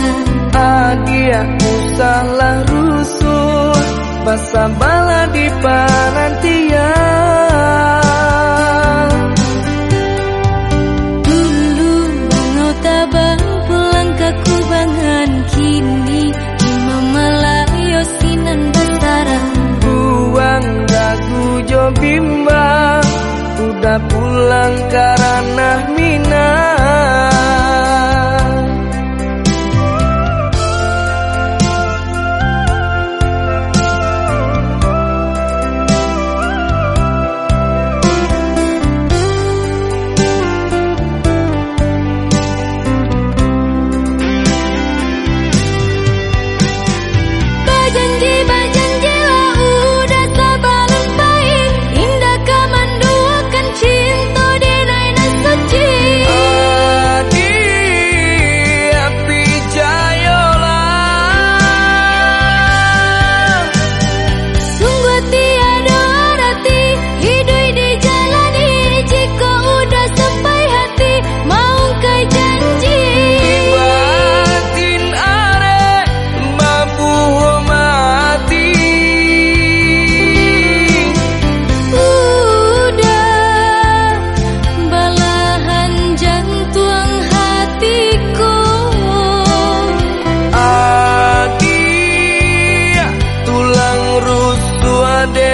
lupakan usahlah rusuh masa bala di parantian one day.